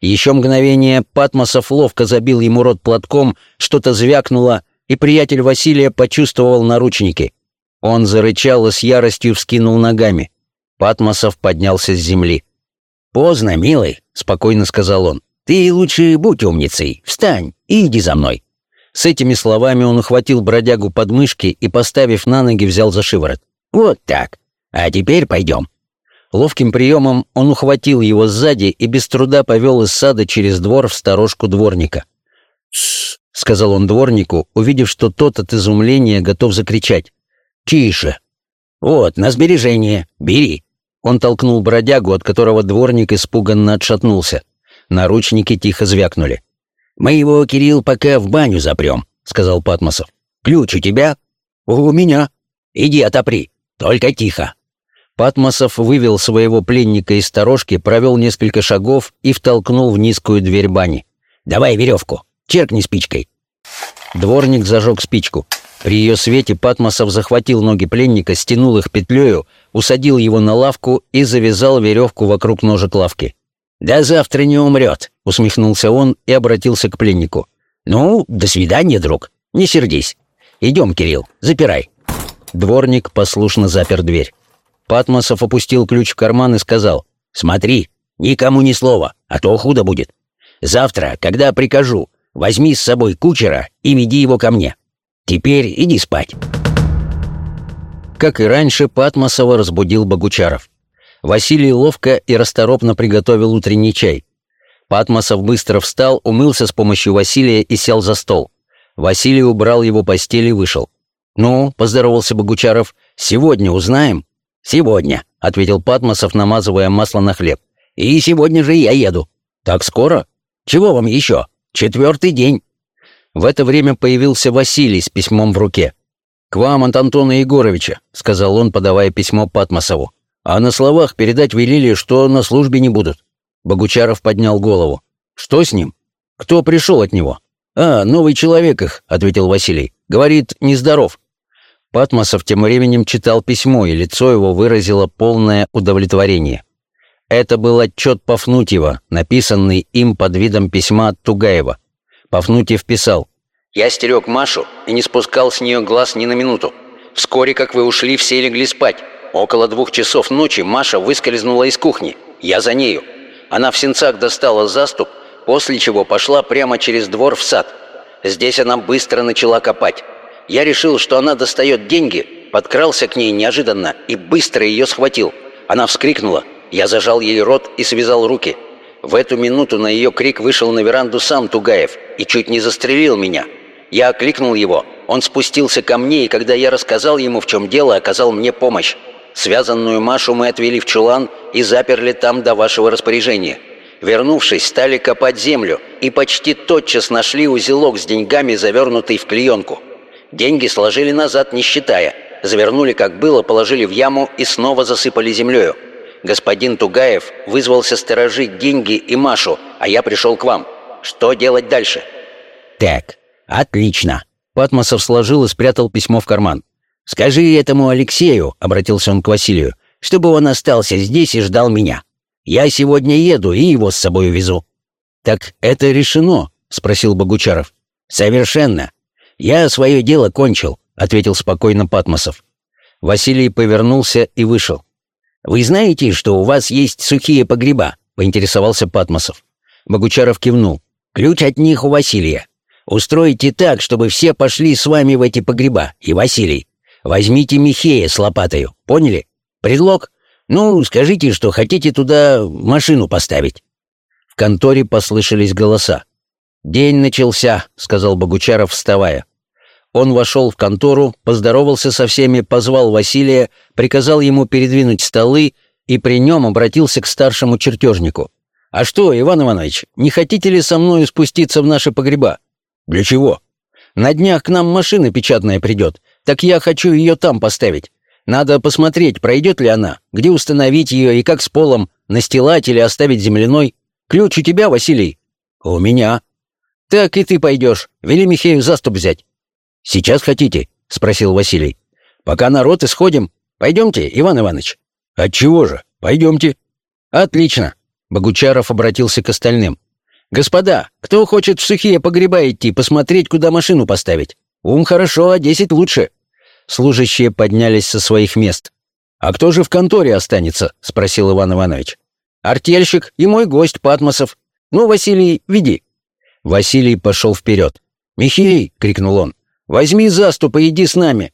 Еще мгновение Патмосов ловко забил ему рот платком, что-то звякнуло, и приятель Василия почувствовал наручники. Он зарычал и с яростью вскинул ногами. Патмосов поднялся с земли. «Поздно, милый», — спокойно сказал он. «Ты лучше будь умницей, встань и иди за мной». С этими словами он ухватил бродягу под мышки и, поставив на ноги, взял за шиворот. «Вот так. А теперь пойдем». Ловким приемом он ухватил его сзади и без труда повел из сада через двор в сторожку дворника. «Тссс», — сказал он дворнику, увидев, что тот от изумления готов закричать. «Тише! Вот, на сбережение, бери!» Он толкнул бродягу, от которого дворник испуганно отшатнулся. Наручники тихо звякнули. «Мы его, Кирилл, пока в баню запрем», — сказал Патмосов. «Ключ у тебя?» «У меня». «Иди отопри, только тихо». Патмосов вывел своего пленника из сторожки, провел несколько шагов и втолкнул в низкую дверь бани. «Давай веревку, черкни спичкой». Дворник зажег спичку. При ее свете Патмосов захватил ноги пленника, стянул их петлею, усадил его на лавку и завязал веревку вокруг ножек лавки. «До завтра не умрет», — усмехнулся он и обратился к пленнику. «Ну, до свидания, друг. Не сердись. Идем, Кирилл, запирай». Дворник послушно запер дверь. Патмосов опустил ключ в карман и сказал, «Смотри, никому ни слова, а то худо будет. Завтра, когда прикажу, возьми с собой кучера и веди его ко мне. Теперь иди спать». Как и раньше, Патмосова разбудил Богучаров. Василий ловко и расторопно приготовил утренний чай. Патмосов быстро встал, умылся с помощью Василия и сел за стол. Василий убрал его постель и вышел. «Ну», — поздоровался Богучаров, — «сегодня узнаем?» «Сегодня», — ответил Патмосов, намазывая масло на хлеб. «И сегодня же я еду». «Так скоро? Чего вам еще? Четвертый день». В это время появился Василий с письмом в руке. «К вам от Антона Егоровича», — сказал он, подавая письмо Патмосову. А на словах передать велели, что на службе не будут. Богучаров поднял голову. Что с ним? Кто пришел от него? А, новый человек их, ответил Василий. Говорит, нездоров. Патмосов тем временем читал письмо, и лицо его выразило полное удовлетворение. Это был отчет Пафнутьева, написанный им под видом письма от Тугаева. Пафнутьев писал «Я стерег Машу и не спускал с нее глаз ни на минуту. Вскоре, как вы ушли, все легли спать. Около двух часов ночи Маша выскользнула из кухни. Я за нею. Она в сенцах достала заступ, после чего пошла прямо через двор в сад. Здесь она быстро начала копать. Я решил, что она достает деньги, подкрался к ней неожиданно и быстро ее схватил. Она вскрикнула. Я зажал ей рот и связал руки. В эту минуту на ее крик вышел на веранду сам Тугаев и чуть не застрелил меня. Я окликнул его. Он спустился ко мне, и когда я рассказал ему, в чем дело, оказал мне помощь. Связанную Машу мы отвели в чулан и заперли там до вашего распоряжения. Вернувшись, стали копать землю и почти тотчас нашли узелок с деньгами, завернутый в клеенку. Деньги сложили назад, не считая. Завернули, как было, положили в яму и снова засыпали землею. Господин Тугаев вызвался сторожить деньги и Машу, а я пришел к вам. Что делать дальше?» «Так, отлично». Патмосов сложил и спрятал письмо в карман. «Скажи этому Алексею», — обратился он к Василию, «чтобы он остался здесь и ждал меня. Я сегодня еду и его с собой увезу». «Так это решено?» — спросил Богучаров. «Совершенно. Я свое дело кончил», — ответил спокойно Патмосов. Василий повернулся и вышел. «Вы знаете, что у вас есть сухие погреба?» — поинтересовался Патмосов. Богучаров кивнул. «Ключ от них у Василия. Устройте так, чтобы все пошли с вами в эти погреба, и Василий. Возьмите Михея с лопатою, поняли? Предлог? Ну, скажите, что хотите туда машину поставить». В конторе послышались голоса. «День начался», — сказал Богучаров, вставая. Он вошел в контору, поздоровался со всеми, позвал Василия, приказал ему передвинуть столы и при нем обратился к старшему чертежнику. «А что, Иван Иванович, не хотите ли со мной спуститься в наши погреба?» «Для чего?» «На днях к нам машина печатная придет. Так я хочу ее там поставить. Надо посмотреть, пройдет ли она, где установить ее и как с полом, настилать или оставить земляной. Ключ у тебя, Василий? У меня. Так и ты пойдешь. Вели Михею заступ взять. «Сейчас хотите?» — спросил Василий. «Пока народ, исходим. Пойдемте, Иван Иванович». «Отчего же? Пойдемте». «Отлично!» — Богучаров обратился к остальным. «Господа, кто хочет в сухие погреба идти, посмотреть, куда машину поставить? Ум хорошо, а десять лучше». Служащие поднялись со своих мест. «А кто же в конторе останется?» — спросил Иван Иванович. «Артельщик и мой гость Патмосов. Ну, Василий, веди». Василий пошел вперед. «Михей!» — крикнул он. «Возьми заступ и иди с нами!»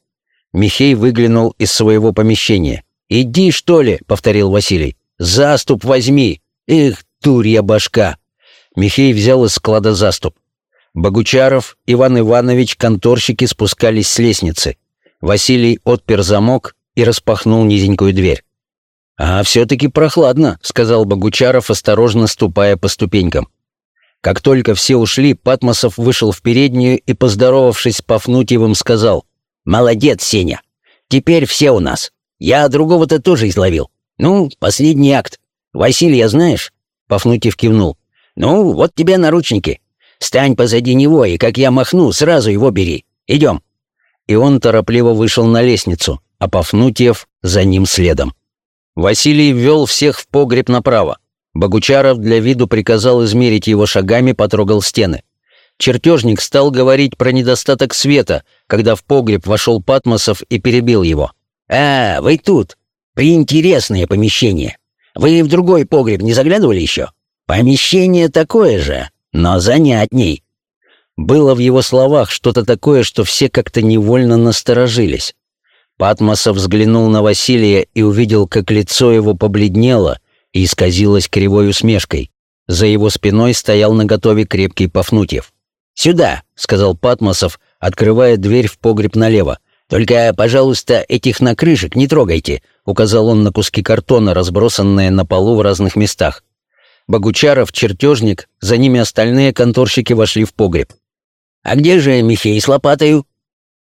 Михей выглянул из своего помещения. «Иди, что ли?» — повторил Василий. «Заступ возьми!» «Эх, турья башка!» Михей взял из склада заступ. Богучаров, Иван Иванович, конторщики спускались с лестницы. Василий отпер замок и распахнул низенькую дверь. «А все-таки прохладно», — сказал Богучаров, осторожно ступая по ступенькам. Как только все ушли, Патмосов вышел в переднюю и, поздоровавшись с Пафнутьевым, сказал, «Молодец, Сеня! Теперь все у нас. Я другого-то тоже изловил. Ну, последний акт. Василия знаешь?» Пафнутьев кивнул. «Ну, вот тебе наручники. Стань позади него, и как я махну, сразу его бери. Идем». И он торопливо вышел на лестницу, а Пафнутьев за ним следом. Василий ввел всех в погреб направо. Богучаров для виду приказал измерить его шагами, потрогал стены. Чертежник стал говорить про недостаток света, когда в погреб вошел Патмосов и перебил его. «А, вы тут. Приинтересное помещение. Вы в другой погреб не заглядывали еще? Помещение такое же, но занятней». Было в его словах что-то такое, что все как-то невольно насторожились. Патмосов взглянул на Василия и увидел, как лицо его побледнело и исказилось кривой усмешкой. За его спиной стоял наготове крепкий Пафнутьев. «Сюда», — сказал Патмосов, открывая дверь в погреб налево. «Только, пожалуйста, этих накрышек не трогайте», — указал он на куски картона, разбросанные на полу в разных местах. Богучаров, чертежник, за ними остальные конторщики вошли в погреб. «А где же Михей с лопатою?»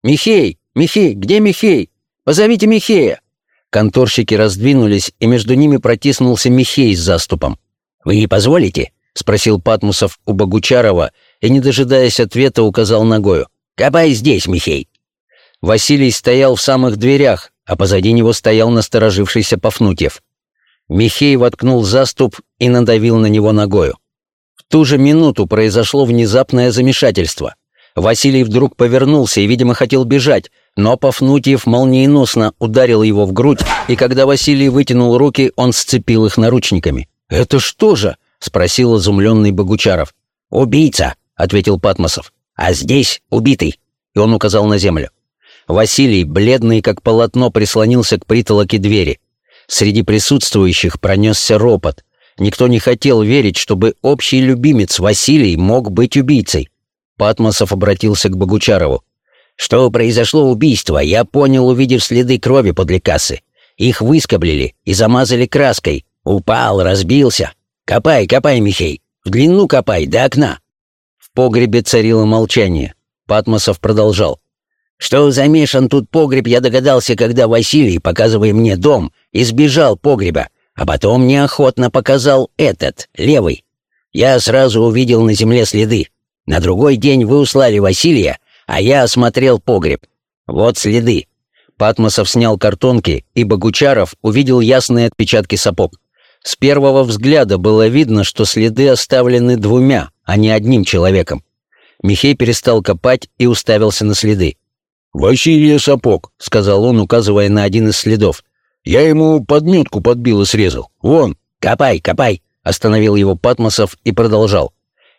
«Михей! Михей! Где Михей? Позовите Михея!» Конторщики раздвинулись, и между ними протиснулся Михей с заступом. «Вы позволите?» — спросил Патмусов у Богучарова и, не дожидаясь ответа, указал ногою. «Копай здесь, Михей!» Василий стоял в самых дверях, а позади него стоял насторожившийся Пафнутьев. Михей воткнул заступ и надавил на него ногою. В ту же минуту произошло внезапное замешательство. Василий вдруг повернулся и, видимо, хотел бежать, но Пафнутьев молниеносно ударил его в грудь, и когда Василий вытянул руки, он сцепил их наручниками. «Это что же?» — спросил изумленный Богучаров. «Убийца», — ответил Патмосов. «А здесь убитый», — и он указал на землю. Василий, бледный как полотно, прислонился к притолоке двери. Среди присутствующих пронесся ропот. Никто не хотел верить, чтобы общий любимец Василий мог быть убийцей. Патмосов обратился к Богучарову. «Что произошло убийство, я понял, увидев следы крови подле кассы. Их выскоблили и замазали краской. Упал, разбился. Копай, копай, Михей. В длину копай, до окна». В погребе царило молчание. Патмосов продолжал. Что замешан тут погреб, я догадался, когда Василий, показывая мне дом, избежал погреба, а потом неохотно показал этот, левый. Я сразу увидел на земле следы. На другой день вы услали Василия, а я осмотрел погреб. Вот следы. Патмосов снял картонки, и Богучаров увидел ясные отпечатки сапог. С первого взгляда было видно, что следы оставлены двумя, а не одним человеком. Михей перестал копать и уставился на следы. «Василия сапог», — сказал он, указывая на один из следов. «Я ему подметку подбил и срезал. Вон». «Копай, копай», — остановил его Патмосов и продолжал.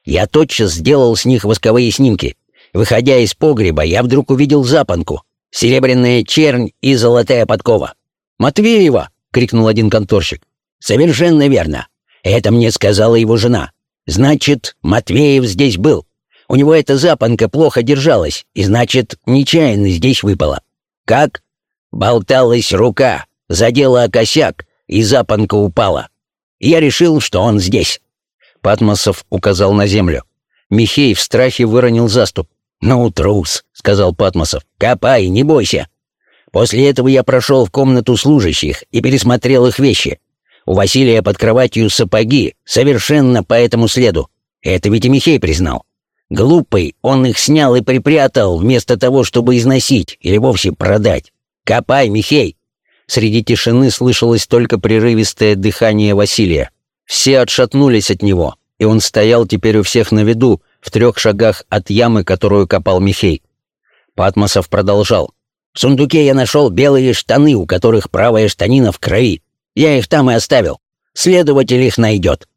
«Я тотчас сделал с них восковые снимки. Выходя из погреба, я вдруг увидел запонку. Серебряная чернь и золотая подкова. «Матвеева!» — крикнул один конторщик. «Совершенно верно. Это мне сказала его жена. Значит, Матвеев здесь был. У него эта запонка плохо держалась, и, значит, нечаянно здесь выпала. Как? Болталась рука, задела косяк, и запонка упала. Я решил, что он здесь. Патмосов указал на землю. Михей в страхе выронил заступ. «Ну, трус», — сказал Патмосов. «Копай, не бойся». После этого я прошел в комнату служащих и пересмотрел их вещи. У Василия под кроватью сапоги, совершенно по этому следу. Это ведь и Михей признал. Глупый, он их снял и припрятал, вместо того, чтобы износить или вовсе продать. Копай, Михей!» Среди тишины слышалось только прерывистое дыхание Василия. Все отшатнулись от него, и он стоял теперь у всех на виду, в трех шагах от ямы, которую копал Михей. Патмосов продолжал. «В сундуке я нашел белые штаны, у которых правая штанина в крови. Я их там и оставил. Следователь их найдет».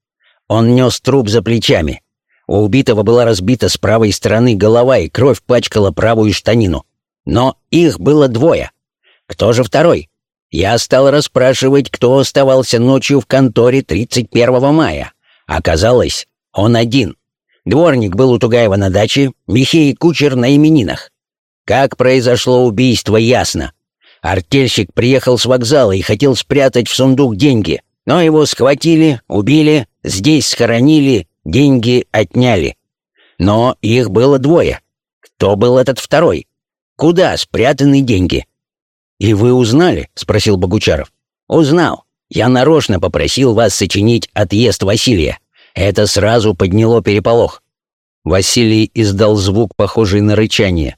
Он нес труп за плечами. У убитого была разбита с правой стороны голова, и кровь пачкала правую штанину. Но их было двое. Кто же второй? Я стал расспрашивать, кто оставался ночью в конторе 31 мая. Оказалось, он один. Дворник был у Тугаева на даче, Михей Кучер на именинах. Как произошло убийство, ясно. Артельщик приехал с вокзала и хотел спрятать в сундук деньги, но его схватили, убили, здесь схоронили, деньги отняли. Но их было двое. Кто был этот второй? Куда спрятаны деньги? «И вы узнали?» — спросил Богучаров. «Узнал. Я нарочно попросил вас сочинить отъезд Василия. Это сразу подняло переполох». Василий издал звук, похожий на рычание.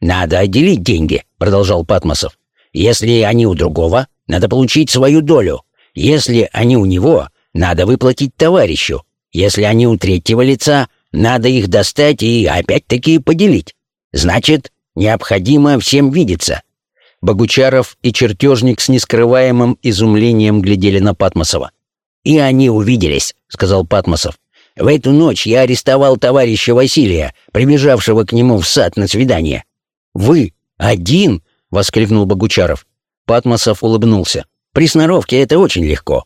«Надо отделить деньги», — продолжал Патмосов. «Если они у другого, надо получить свою долю. Если они у него, надо выплатить товарищу. Если они у третьего лица, надо их достать и опять-таки поделить. Значит, необходимо всем видеться. Богучаров и чертежник с нескрываемым изумлением глядели на Патмосова. «И они увиделись», — сказал Патмосов. «В эту ночь я арестовал товарища Василия, прибежавшего к нему в сад на свидание». «Вы? Один?» — воскликнул Богучаров. Патмосов улыбнулся. «При сноровке это очень легко.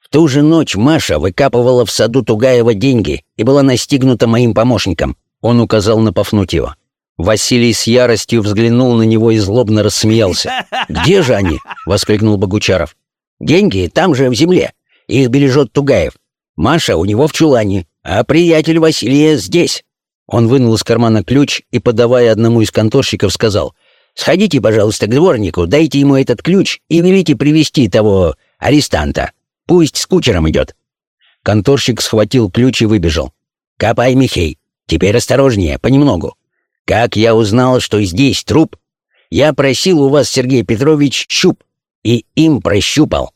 В ту же ночь Маша выкапывала в саду Тугаева деньги и была настигнута моим помощником». Он указал на Пафнутьева. Василий с яростью взглянул на него и злобно рассмеялся. «Где же они?» — воскликнул Богучаров. «Деньги там же, в земле. Их бережет Тугаев. Маша у него в чулане, а приятель Василия здесь». Он вынул из кармана ключ и, подавая одному из конторщиков, сказал, «Сходите, пожалуйста, к дворнику, дайте ему этот ключ и велите привести того арестанта. Пусть с кучером идет». Конторщик схватил ключ и выбежал. «Копай, Михей. Теперь осторожнее, понемногу. Как я узнал, что здесь труп? Я просил у вас, Сергей Петрович, щуп, и им прощупал».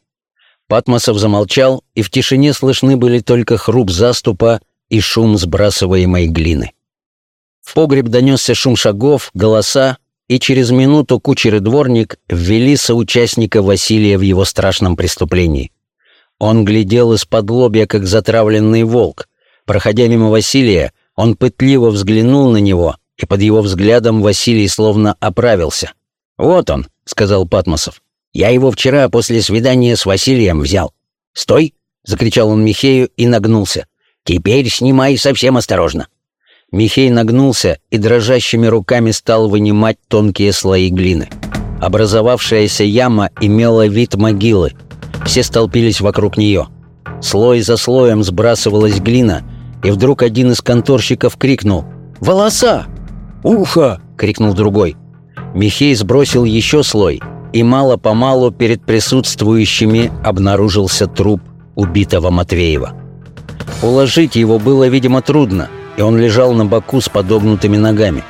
Патмосов замолчал, и в тишине слышны были только хруп заступа и шум сбрасываемой глины. В погреб донесся шум шагов, голоса, и через минуту кучер и дворник ввели соучастника Василия в его страшном преступлении. Он глядел из-под лобья, как затравленный волк. Проходя мимо Василия, он пытливо взглянул на него и под его взглядом Василий словно оправился. «Вот он», — сказал Патмосов. «Я его вчера после свидания с Василием взял». «Стой!» — закричал он Михею и нагнулся. «Теперь снимай совсем осторожно». Михей нагнулся и дрожащими руками стал вынимать тонкие слои глины. Образовавшаяся яма имела вид могилы. Все столпились вокруг нее. Слой за слоем сбрасывалась глина, и вдруг один из конторщиков крикнул «Волоса!» «Ухо!» — крикнул другой. Михей сбросил еще слой, и мало-помалу перед присутствующими обнаружился труп убитого Матвеева. Уложить его было, видимо, трудно, и он лежал на боку с подогнутыми ногами.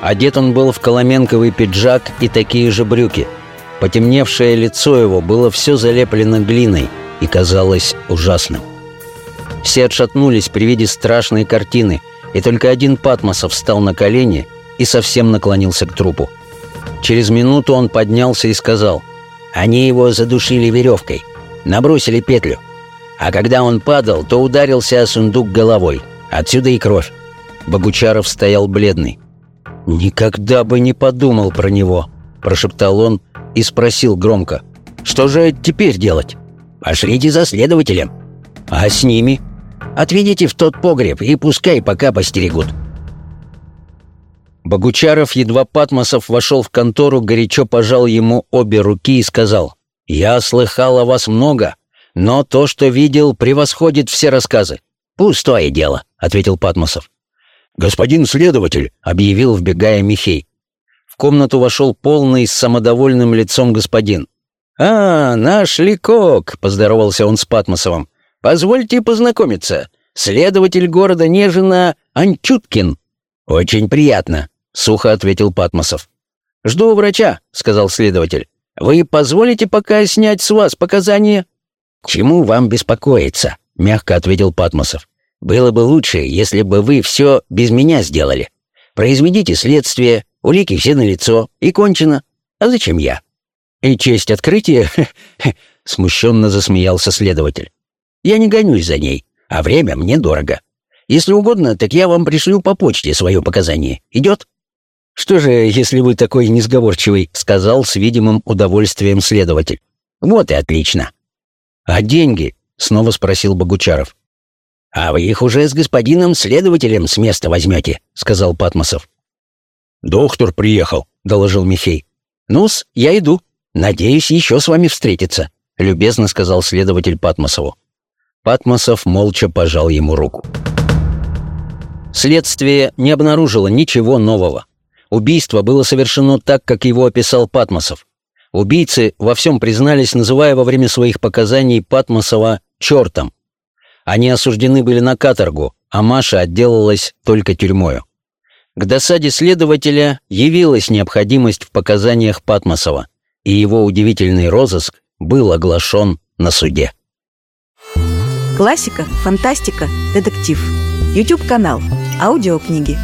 Одет он был в коломенковый пиджак и такие же брюки. Потемневшее лицо его было все залеплено глиной и казалось ужасным. Все отшатнулись при виде страшной картины — и только один Патмосов встал на колени и совсем наклонился к трупу. Через минуту он поднялся и сказал, «Они его задушили веревкой, набросили петлю, а когда он падал, то ударился о сундук головой, отсюда и кровь». Богучаров стоял бледный. «Никогда бы не подумал про него», – прошептал он и спросил громко, «Что же теперь делать?» «Пошлите за следователем». «А с ними?» Отведите в тот погреб и пускай пока постерегут». Богучаров, едва Патмосов вошел в контору, горячо пожал ему обе руки и сказал, «Я слыхал о вас много, но то, что видел, превосходит все рассказы». «Пустое дело», — ответил Патмосов. «Господин следователь», — объявил, вбегая Михей. В комнату вошел полный с самодовольным лицом господин. «А, наш Ликок!» — поздоровался он с Патмосовым. «Позвольте познакомиться. Следователь города Нежина Анчуткин». «Очень приятно», — сухо ответил Патмосов. «Жду врача», — сказал следователь. «Вы позволите пока снять с вас показания?» «Чему вам беспокоиться?» — мягко ответил Патмосов. «Было бы лучше, если бы вы все без меня сделали. Произведите следствие, улики все налицо, и кончено. А зачем я?» «И честь открытия?» — смущенно засмеялся следователь. «Я не гонюсь за ней, а время мне дорого. Если угодно, так я вам пришлю по почте свое показание. Идет?» «Что же, если вы такой несговорчивый?» — сказал с видимым удовольствием следователь. «Вот и отлично». «А деньги?» — снова спросил Богучаров. «А вы их уже с господином следователем с места возьмете», — сказал Патмосов. «Доктор приехал», — доложил Михей. «Ну-с, я иду. Надеюсь еще с вами встретиться», — любезно сказал следователь Патмосову. Патмосов молча пожал ему руку. Следствие не обнаружило ничего нового. Убийство было совершено так, как его описал Патмосов. Убийцы во всем признались, называя во время своих показаний Патмосова «чертом». Они осуждены были на каторгу, а Маша отделалась только тюрьмою. К досаде следователя явилась необходимость в показаниях Патмосова, и его удивительный розыск был оглашен на суде. Классика, фантастика, детектив. YouTube канал. Аудиокниги.